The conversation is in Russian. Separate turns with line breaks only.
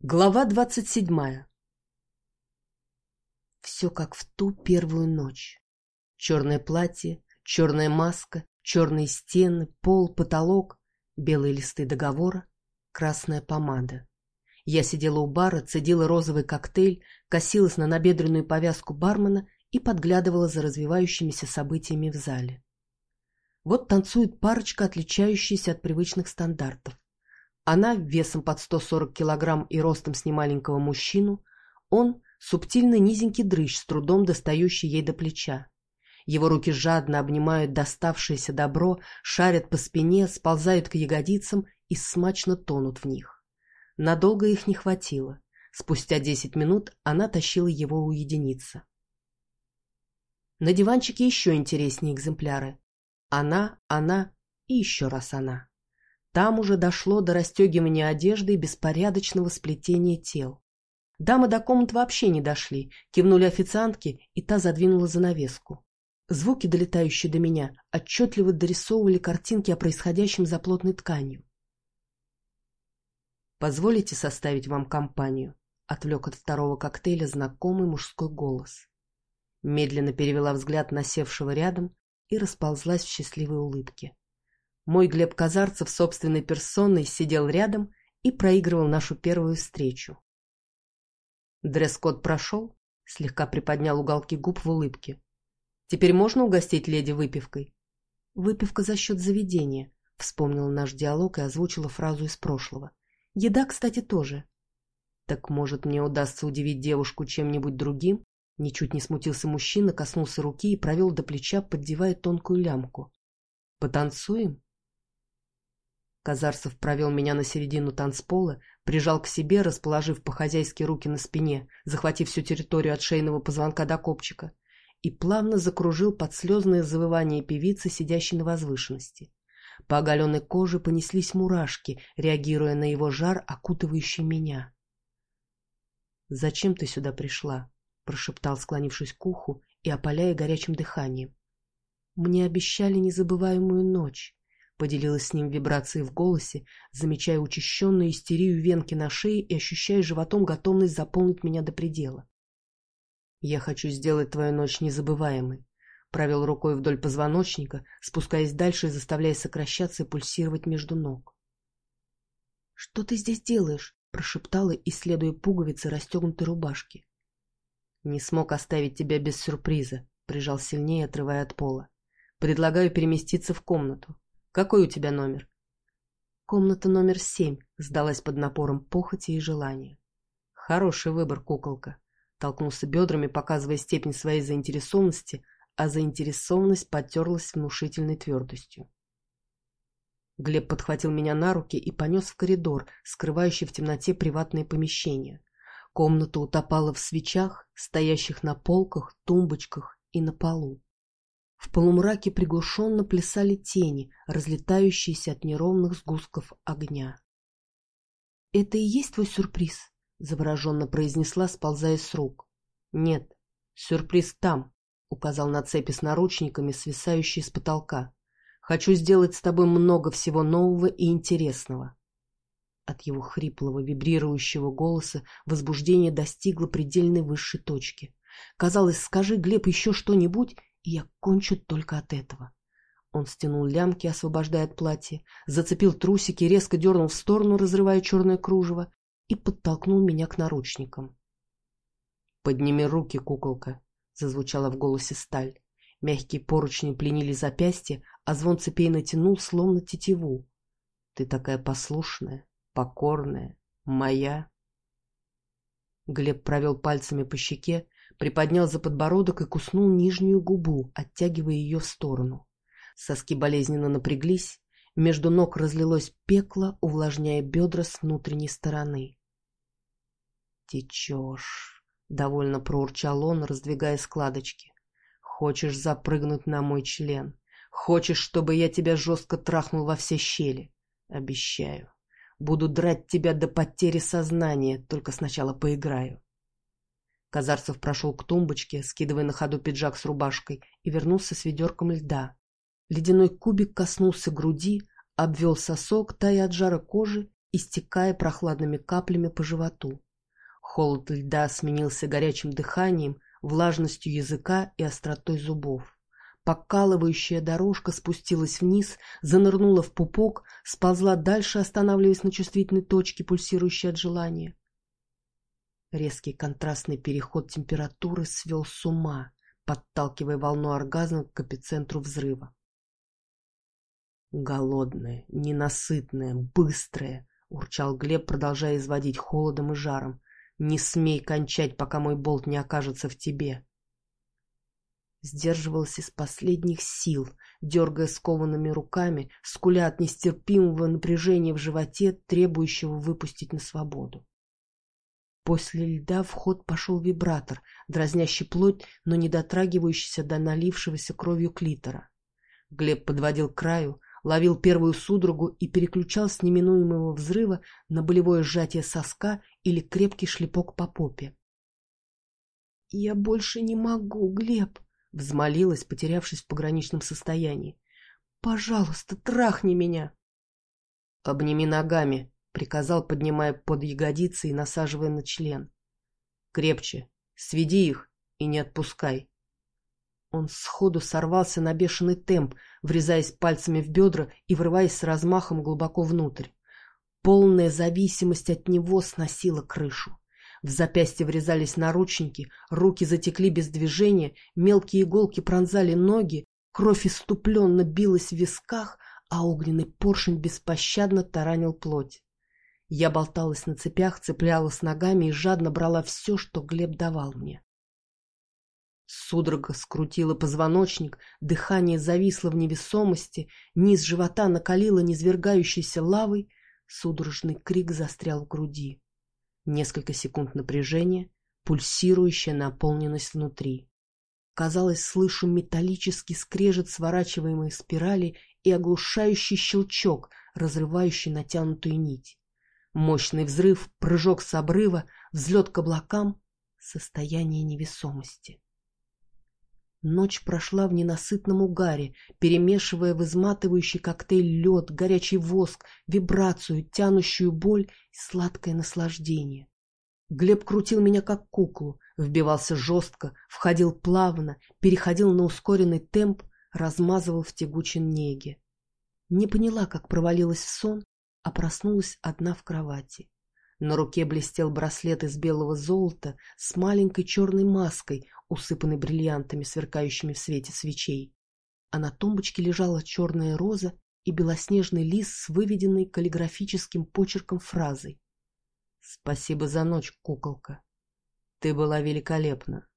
Глава двадцать седьмая Все как в ту первую ночь. Черное платье, черная маска, черные стены, пол, потолок, белые листы договора, красная помада. Я сидела у бара, цедила розовый коктейль, косилась на набедренную повязку бармена и подглядывала за развивающимися событиями в зале. Вот танцует парочка, отличающаяся от привычных стандартов. Она весом под 140 килограмм и ростом с немаленького мужчину, он — субтильный низенький дрыщ, с трудом достающий ей до плеча. Его руки жадно обнимают доставшееся добро, шарят по спине, сползают к ягодицам и смачно тонут в них. Надолго их не хватило. Спустя десять минут она тащила его уединиться. На диванчике еще интереснее экземпляры. Она, она и еще раз она. Там уже дошло до расстегивания одежды и беспорядочного сплетения тел. Дамы до комнат вообще не дошли, кивнули официантке, и та задвинула занавеску. Звуки, долетающие до меня, отчетливо дорисовывали картинки о происходящем за плотной тканью. «Позволите составить вам компанию?» — отвлек от второго коктейля знакомый мужской голос. Медленно перевела взгляд на севшего рядом и расползлась в счастливой улыбке. Мой Глеб Казарцев собственной персоной сидел рядом и проигрывал нашу первую встречу. Дресс-код прошел, слегка приподнял уголки губ в улыбке. Теперь можно угостить леди выпивкой? Выпивка за счет заведения, вспомнил наш диалог и озвучила фразу из прошлого. Еда, кстати, тоже. Так может мне удастся удивить девушку чем-нибудь другим? Ничуть не смутился мужчина, коснулся руки и провел до плеча, поддевая тонкую лямку. Потанцуем? Казарцев провел меня на середину танцпола, прижал к себе, расположив по-хозяйски руки на спине, захватив всю территорию от шейного позвонка до копчика, и плавно закружил под слезное завывание певицы, сидящей на возвышенности. По оголенной коже понеслись мурашки, реагируя на его жар, окутывающий меня. «Зачем ты сюда пришла?» — прошептал, склонившись к уху и опаляя горячим дыханием. «Мне обещали незабываемую ночь». Поделилась с ним вибрацией в голосе, замечая учащенную истерию венки на шее и ощущая животом готовность заполнить меня до предела. «Я хочу сделать твою ночь незабываемой», — провел рукой вдоль позвоночника, спускаясь дальше и заставляя сокращаться и пульсировать между ног. «Что ты здесь делаешь?» — прошептала, исследуя пуговицы расстегнутой рубашки. «Не смог оставить тебя без сюрприза», — прижал сильнее, отрывая от пола. «Предлагаю переместиться в комнату. Какой у тебя номер? Комната номер семь сдалась под напором похоти и желания. Хороший выбор, куколка. Толкнулся бедрами, показывая степень своей заинтересованности, а заинтересованность потерлась внушительной твердостью. Глеб подхватил меня на руки и понес в коридор, скрывающий в темноте приватные помещения. Комната утопала в свечах, стоящих на полках, тумбочках и на полу. В полумраке приглушенно плясали тени, разлетающиеся от неровных сгустков огня. — Это и есть твой сюрприз? — завороженно произнесла, сползая с рук. — Нет, сюрприз там, — указал на цепи с наручниками, свисающие с потолка. — Хочу сделать с тобой много всего нового и интересного. От его хриплого, вибрирующего голоса возбуждение достигло предельной высшей точки. Казалось, скажи, Глеб, еще что-нибудь, я кончу только от этого. Он стянул лямки, освобождая от платья, зацепил трусики, резко дернул в сторону, разрывая черное кружево, и подтолкнул меня к наручникам. «Подними руки, куколка», — зазвучала в голосе сталь. Мягкие поручни пленили запястье, а звон цепей натянул, словно тетиву. «Ты такая послушная, покорная, моя». Глеб провел пальцами по щеке, приподнял за подбородок и куснул нижнюю губу, оттягивая ее в сторону. Соски болезненно напряглись, между ног разлилось пекло, увлажняя бедра с внутренней стороны. «Течешь», — довольно проурчал он, раздвигая складочки. «Хочешь запрыгнуть на мой член? Хочешь, чтобы я тебя жестко трахнул во все щели? Обещаю. Буду драть тебя до потери сознания, только сначала поиграю. Казарцев прошел к тумбочке, скидывая на ходу пиджак с рубашкой, и вернулся с ведерком льда. Ледяной кубик коснулся груди, обвел сосок, тая от жара кожи, истекая прохладными каплями по животу. Холод льда сменился горячим дыханием, влажностью языка и остротой зубов. Покалывающая дорожка спустилась вниз, занырнула в пупок, сползла дальше, останавливаясь на чувствительной точке, пульсирующей от желания. Резкий контрастный переход температуры свел с ума, подталкивая волну оргазма к эпицентру взрыва. «Голодная, ненасытная, быстрая!» — урчал Глеб, продолжая изводить холодом и жаром. «Не смей кончать, пока мой болт не окажется в тебе!» Сдерживался из последних сил, дергая скованными руками, скуля от нестерпимого напряжения в животе, требующего выпустить на свободу. После льда в ход пошел вибратор, дразнящий плоть, но не дотрагивающийся до налившегося кровью клитора. Глеб подводил к краю, ловил первую судорогу и переключал с неминуемого взрыва на болевое сжатие соска или крепкий шлепок по попе. — Я больше не могу, Глеб! Взмолилась, потерявшись в пограничном состоянии. «Пожалуйста, трахни меня!» «Обними ногами», — приказал, поднимая под ягодицы и насаживая на член. «Крепче, сведи их и не отпускай». Он сходу сорвался на бешеный темп, врезаясь пальцами в бедра и врываясь с размахом глубоко внутрь. Полная зависимость от него сносила крышу. В запястье врезались наручники, руки затекли без движения, мелкие иголки пронзали ноги, кровь иступленно билась в висках, а огненный поршень беспощадно таранил плоть. Я болталась на цепях, цеплялась ногами и жадно брала все, что Глеб давал мне. Судорога скрутила позвоночник, дыхание зависло в невесомости, низ живота накалило низвергающейся лавой, судорожный крик застрял в груди. Несколько секунд напряжения, пульсирующая наполненность внутри. Казалось, слышу металлический скрежет сворачиваемой спирали и оглушающий щелчок, разрывающий натянутую нить. Мощный взрыв, прыжок с обрыва, взлет к облакам, состояние невесомости. Ночь прошла в ненасытном угаре, перемешивая в изматывающий коктейль лед, горячий воск, вибрацию, тянущую боль и сладкое наслаждение. Глеб крутил меня как куклу, вбивался жестко, входил плавно, переходил на ускоренный темп, размазывал в тягучей неге. Не поняла, как провалилась в сон, а проснулась одна в кровати. На руке блестел браслет из белого золота с маленькой черной маской, усыпанной бриллиантами, сверкающими в свете свечей. А на тумбочке лежала черная роза и белоснежный лист с выведенной каллиграфическим почерком фразой. «Спасибо за ночь, куколка. Ты была великолепна».